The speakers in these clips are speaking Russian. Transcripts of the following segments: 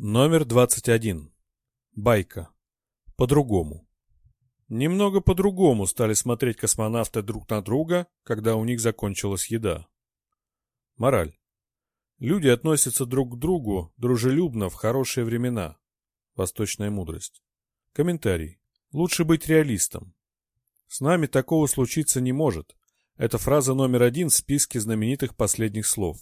Номер 21. Байка. По-другому. Немного по-другому стали смотреть космонавты друг на друга, когда у них закончилась еда. Мораль. Люди относятся друг к другу дружелюбно в хорошие времена. Восточная мудрость. Комментарий. Лучше быть реалистом. С нами такого случиться не может. Это фраза номер один в списке знаменитых последних слов.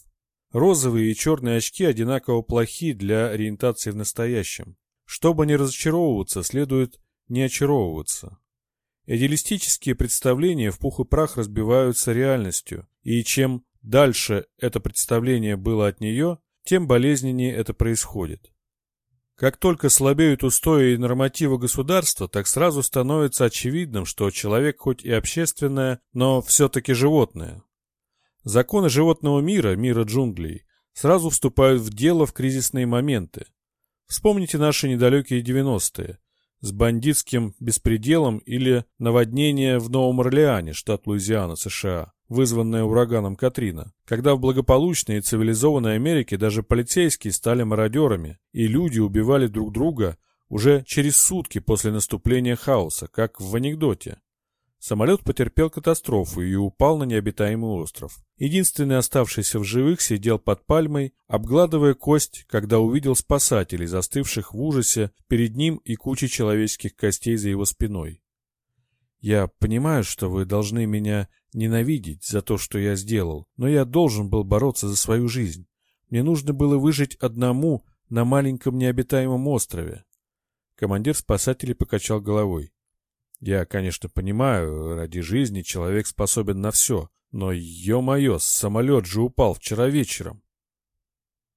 Розовые и черные очки одинаково плохи для ориентации в настоящем. Чтобы не разочаровываться, следует не очаровываться. Идеалистические представления в пух и прах разбиваются реальностью, и чем дальше это представление было от нее, тем болезненнее это происходит. Как только слабеют устои и нормативы государства, так сразу становится очевидным, что человек хоть и общественное, но все-таки животное. Законы животного мира, мира джунглей, сразу вступают в дело в кризисные моменты. Вспомните наши недалекие 90-е с бандитским беспределом или наводнение в Новом Орлеане, штат Луизиана, США, вызванное ураганом Катрина, когда в благополучной и цивилизованной Америке даже полицейские стали мародерами, и люди убивали друг друга уже через сутки после наступления хаоса, как в анекдоте. Самолет потерпел катастрофу и упал на необитаемый остров. Единственный оставшийся в живых сидел под пальмой, обгладывая кость, когда увидел спасателей, застывших в ужасе перед ним и кучей человеческих костей за его спиной. «Я понимаю, что вы должны меня ненавидеть за то, что я сделал, но я должен был бороться за свою жизнь. Мне нужно было выжить одному на маленьком необитаемом острове». Командир спасателей покачал головой. Я, конечно, понимаю, ради жизни человек способен на все, но, ё-моё, самолет же упал вчера вечером.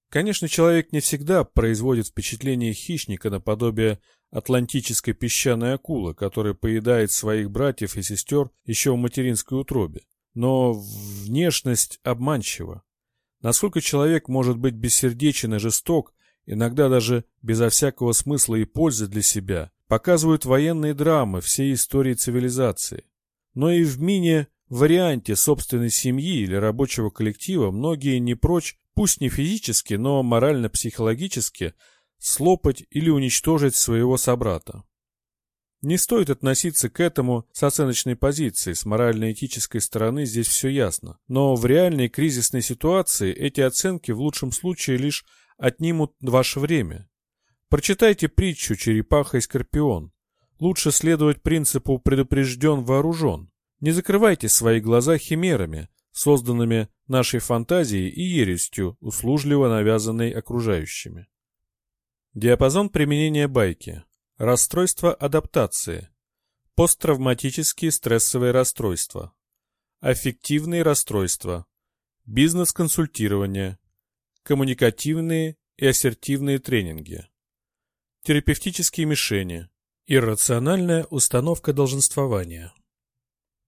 Конечно, человек не всегда производит впечатление хищника наподобие атлантической песчаной акулы, которая поедает своих братьев и сестер еще в материнской утробе. Но внешность обманчива. Насколько человек может быть бессердечен и жесток, иногда даже безо всякого смысла и пользы для себя, показывают военные драмы всей истории цивилизации. Но и в мини-варианте собственной семьи или рабочего коллектива многие не прочь, пусть не физически, но морально-психологически, слопать или уничтожить своего собрата. Не стоит относиться к этому с оценочной позиции, с морально-этической стороны здесь все ясно. Но в реальной кризисной ситуации эти оценки в лучшем случае лишь отнимут ваше время. Прочитайте притчу «Черепаха и Скорпион». Лучше следовать принципу «предупрежден, вооружен». Не закрывайте свои глаза химерами, созданными нашей фантазией и ересью, услужливо навязанной окружающими. Диапазон применения байки. Расстройство адаптации. Посттравматические стрессовые расстройства. Аффективные расстройства. Бизнес-консультирование. Коммуникативные и ассертивные тренинги терапевтические мишени, иррациональная установка долженствования.